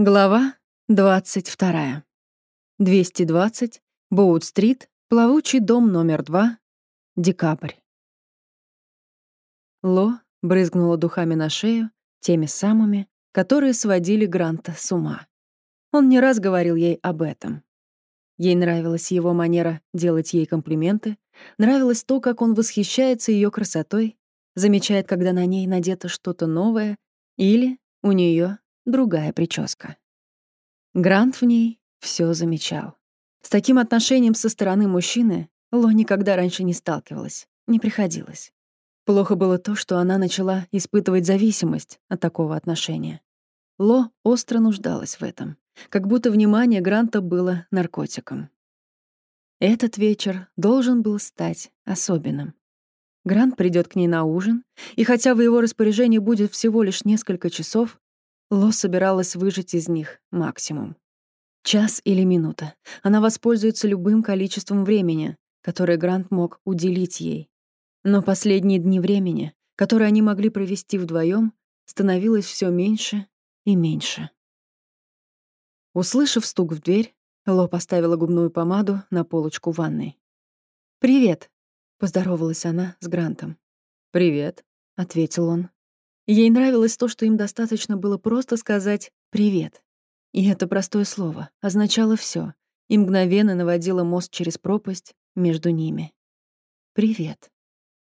Глава 22. 220. Боут-стрит. Плавучий дом номер 2. Декабрь. Ло брызгнула духами на шею, теми самыми, которые сводили Гранта с ума. Он не раз говорил ей об этом. Ей нравилась его манера делать ей комплименты, нравилось то, как он восхищается ее красотой, замечает, когда на ней надето что-то новое, или у нее другая прическа. Грант в ней все замечал. С таким отношением со стороны мужчины Ло никогда раньше не сталкивалась, не приходилось. Плохо было то, что она начала испытывать зависимость от такого отношения. Ло остро нуждалась в этом, как будто внимание Гранта было наркотиком. Этот вечер должен был стать особенным. Грант придет к ней на ужин, и хотя в его распоряжении будет всего лишь несколько часов, Ло собиралась выжать из них максимум. Час или минута. Она воспользуется любым количеством времени, которое Грант мог уделить ей. Но последние дни времени, которые они могли провести вдвоем, становилось все меньше и меньше. Услышав стук в дверь, Ло поставила губную помаду на полочку ванной. «Привет», — поздоровалась она с Грантом. «Привет», — ответил он. Ей нравилось то, что им достаточно было просто сказать «привет». И это простое слово означало все и мгновенно наводило мост через пропасть между ними. «Привет».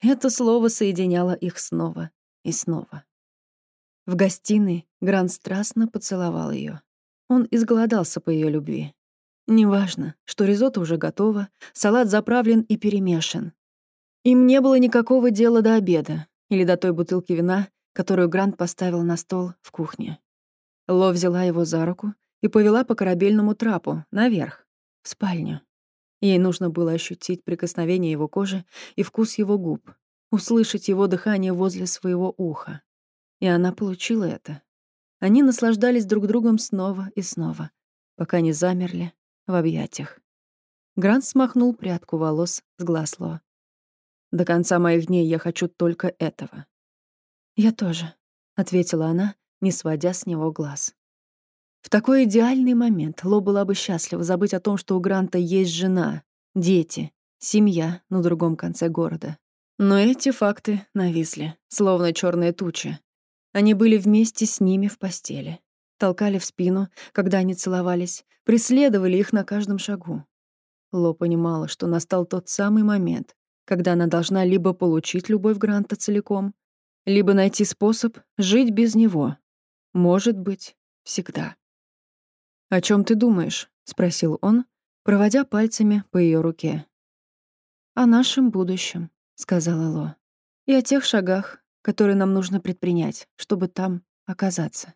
Это слово соединяло их снова и снова. В гостиной Грант страстно поцеловал ее. Он изголодался по ее любви. Неважно, что ризотто уже готово, салат заправлен и перемешан. Им не было никакого дела до обеда или до той бутылки вина, которую Грант поставил на стол в кухне. Ло взяла его за руку и повела по корабельному трапу наверх, в спальню. Ей нужно было ощутить прикосновение его кожи и вкус его губ, услышать его дыхание возле своего уха. И она получила это. Они наслаждались друг другом снова и снова, пока не замерли в объятиях. Грант смахнул прядку волос с глаз Ло. «До конца моих дней я хочу только этого. «Я тоже», — ответила она, не сводя с него глаз. В такой идеальный момент Ло была бы счастлива забыть о том, что у Гранта есть жена, дети, семья на другом конце города. Но эти факты нависли, словно черные тучи. Они были вместе с ними в постели. Толкали в спину, когда они целовались, преследовали их на каждом шагу. Ло понимала, что настал тот самый момент, когда она должна либо получить любовь Гранта целиком, либо найти способ жить без него. Может быть, всегда. «О чем ты думаешь?» — спросил он, проводя пальцами по ее руке. «О нашем будущем», — сказала Ло. «И о тех шагах, которые нам нужно предпринять, чтобы там оказаться».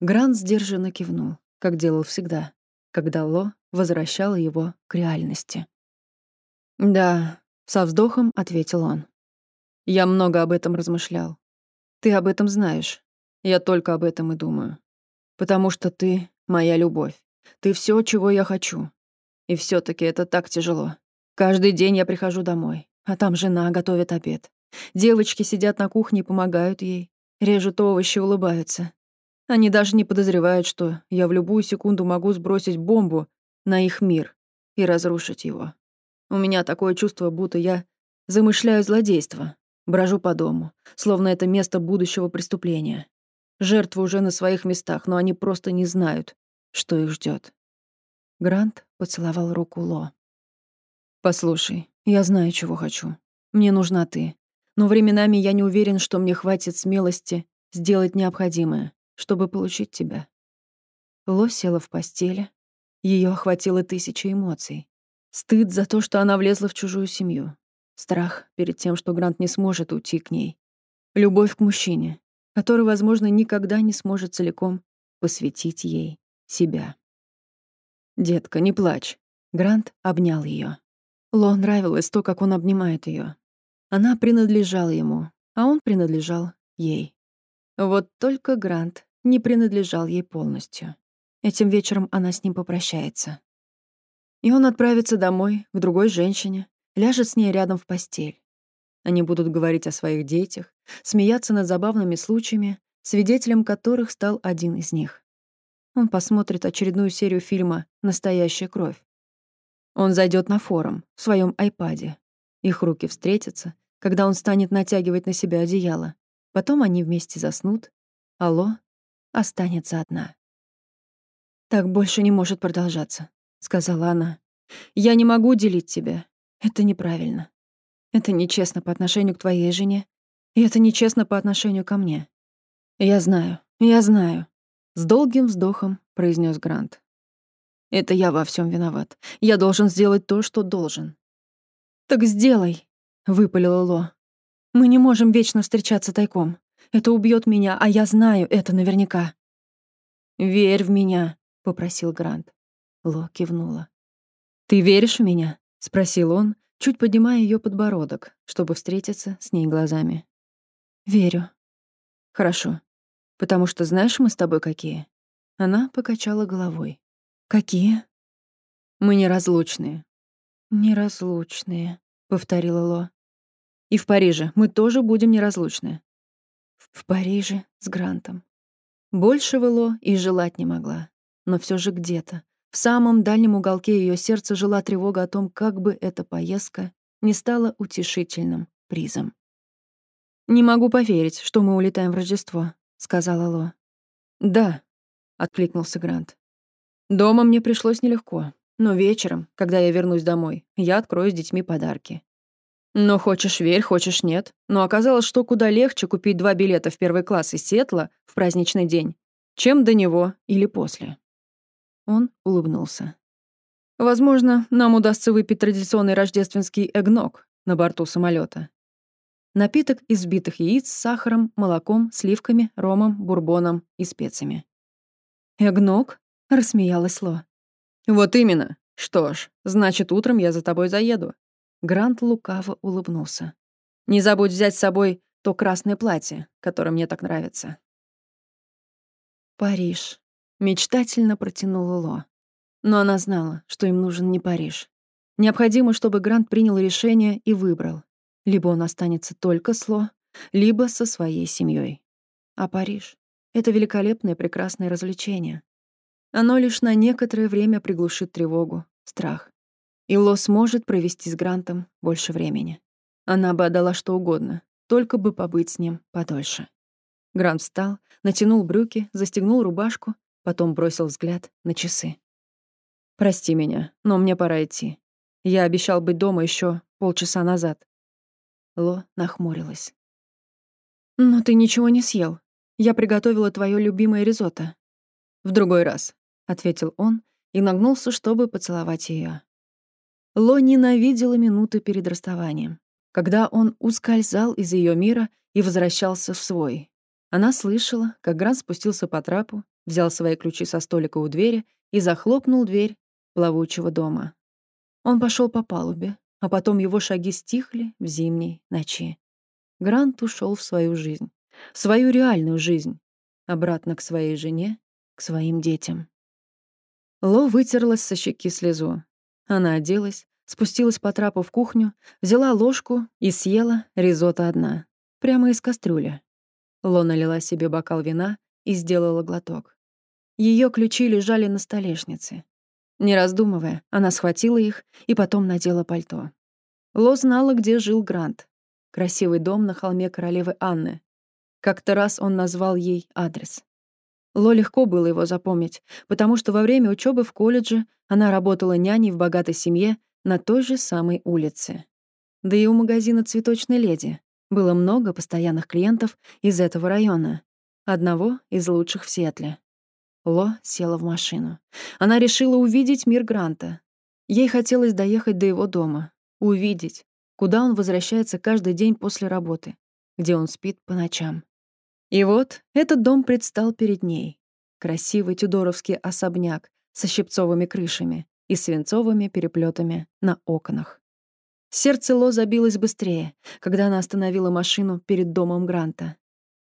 Грант сдержанно кивнул, как делал всегда, когда Ло возвращала его к реальности. «Да», — со вздохом ответил он. Я много об этом размышлял. Ты об этом знаешь. Я только об этом и думаю. Потому что ты — моя любовь. Ты все, чего я хочу. И все таки это так тяжело. Каждый день я прихожу домой, а там жена готовит обед. Девочки сидят на кухне и помогают ей. Режут овощи, улыбаются. Они даже не подозревают, что я в любую секунду могу сбросить бомбу на их мир и разрушить его. У меня такое чувство, будто я замышляю злодейство, Брожу по дому, словно это место будущего преступления. Жертвы уже на своих местах, но они просто не знают, что их ждет. Грант поцеловал руку Ло. «Послушай, я знаю, чего хочу. Мне нужна ты. Но временами я не уверен, что мне хватит смелости сделать необходимое, чтобы получить тебя». Ло села в постели. Ее охватило тысяча эмоций. Стыд за то, что она влезла в чужую семью. Страх перед тем, что Грант не сможет уйти к ней. Любовь к мужчине, который, возможно, никогда не сможет целиком посвятить ей себя. «Детка, не плачь». Грант обнял ее. Ло нравилось то, как он обнимает ее. Она принадлежала ему, а он принадлежал ей. Вот только Грант не принадлежал ей полностью. Этим вечером она с ним попрощается. И он отправится домой, к другой женщине, ляжет с ней рядом в постель. Они будут говорить о своих детях, смеяться над забавными случаями, свидетелем которых стал один из них. он посмотрит очередную серию фильма «Настоящая кровь». Он зайдет на форум в своем айпаде. Их руки встретятся, когда он станет натягивать на себя одеяло. Потом они вместе заснут. Алло останется одна. «Так больше не может продолжаться», — сказала она. «Я не могу делить тебя. Это неправильно. Это нечестно по отношению к твоей жене, и это нечестно по отношению ко мне. Я знаю, я знаю», — с долгим вздохом произнес Грант. «Это я во всем виноват. Я должен сделать то, что должен». «Так сделай», — выпалила Ло. «Мы не можем вечно встречаться тайком. Это убьет меня, а я знаю это наверняка». «Верь в меня», — попросил Грант. Ло кивнула. «Ты веришь в меня?» — спросил он, чуть поднимая ее подбородок, чтобы встретиться с ней глазами. «Верю». «Хорошо. Потому что знаешь, мы с тобой какие?» Она покачала головой. «Какие?» «Мы неразлучные». «Неразлучные», — повторила Ло. «И в Париже мы тоже будем неразлучны». «В Париже с Грантом». Больше Ло и желать не могла. Но все же где-то, в самом дальнем уголке ее сердца жила тревога о том, как бы эта поездка не стала утешительным призом. «Не могу поверить, что мы улетаем в Рождество», — сказала Ло. «Да», — откликнулся Грант. «Дома мне пришлось нелегко, но вечером, когда я вернусь домой, я открою с детьми подарки. Но хочешь верь, хочешь нет. Но оказалось, что куда легче купить два билета в первый класс из Сетла в праздничный день, чем до него или после. Он улыбнулся. «Возможно, нам удастся выпить традиционный рождественский эгног на борту самолета. Напиток из взбитых яиц с сахаром, молоком, сливками, ромом, бурбоном и специями. «Эгног?» — рассмеялась Ло. «Вот именно. Что ж, значит, утром я за тобой заеду». Грант лукаво улыбнулся. «Не забудь взять с собой то красное платье, которое мне так нравится». Париж. Мечтательно протянула Ло. Но она знала, что им нужен не Париж. Необходимо, чтобы Грант принял решение и выбрал. Либо он останется только с Ло, либо со своей семьей. А Париж — это великолепное прекрасное развлечение. Оно лишь на некоторое время приглушит тревогу, страх. И Ло сможет провести с Грантом больше времени. Она бы отдала что угодно, только бы побыть с ним подольше. Грант встал, натянул брюки, застегнул рубашку потом бросил взгляд на часы. «Прости меня, но мне пора идти. Я обещал быть дома еще полчаса назад». Ло нахмурилась. «Но ты ничего не съел. Я приготовила твое любимое ризотто». «В другой раз», — ответил он и нагнулся, чтобы поцеловать ее. Ло ненавидела минуты перед расставанием, когда он ускользал из ее мира и возвращался в свой. Она слышала, как Грант спустился по трапу, взял свои ключи со столика у двери и захлопнул дверь плавучего дома. Он пошел по палубе, а потом его шаги стихли в зимней ночи. Грант ушел в свою жизнь, в свою реальную жизнь, обратно к своей жене, к своим детям. Ло вытерлась со щеки слезу. Она оделась, спустилась по трапу в кухню, взяла ложку и съела ризотто одна, прямо из кастрюли. Ло налила себе бокал вина и сделала глоток. Ее ключи лежали на столешнице. Не раздумывая, она схватила их и потом надела пальто. Ло знала, где жил Грант. Красивый дом на холме королевы Анны. Как-то раз он назвал ей адрес. Ло легко было его запомнить, потому что во время учебы в колледже она работала няней в богатой семье на той же самой улице. Да и у магазина «Цветочной леди» было много постоянных клиентов из этого района одного из лучших в Сиэтле. Ло села в машину. Она решила увидеть мир Гранта. Ей хотелось доехать до его дома, увидеть, куда он возвращается каждый день после работы, где он спит по ночам. И вот этот дом предстал перед ней. Красивый тюдоровский особняк со щипцовыми крышами и свинцовыми переплетами на окнах. Сердце Ло забилось быстрее, когда она остановила машину перед домом Гранта.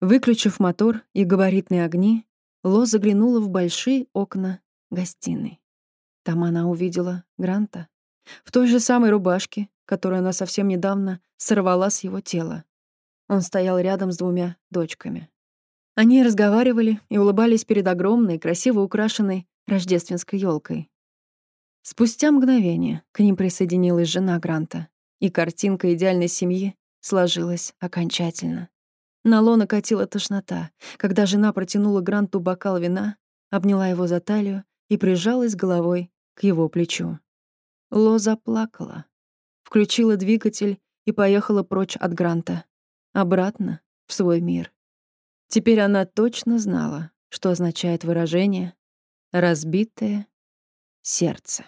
Выключив мотор и габаритные огни, Ло заглянула в большие окна гостиной. Там она увидела Гранта. В той же самой рубашке, которую она совсем недавно сорвала с его тела. Он стоял рядом с двумя дочками. Они разговаривали и улыбались перед огромной, красиво украшенной рождественской елкой. Спустя мгновение к ним присоединилась жена Гранта, и картинка идеальной семьи сложилась окончательно. На Ло накатила тошнота, когда жена протянула Гранту бокал вина, обняла его за талию и прижалась головой к его плечу. Ло заплакала, включила двигатель и поехала прочь от Гранта, обратно в свой мир. Теперь она точно знала, что означает выражение «разбитое сердце».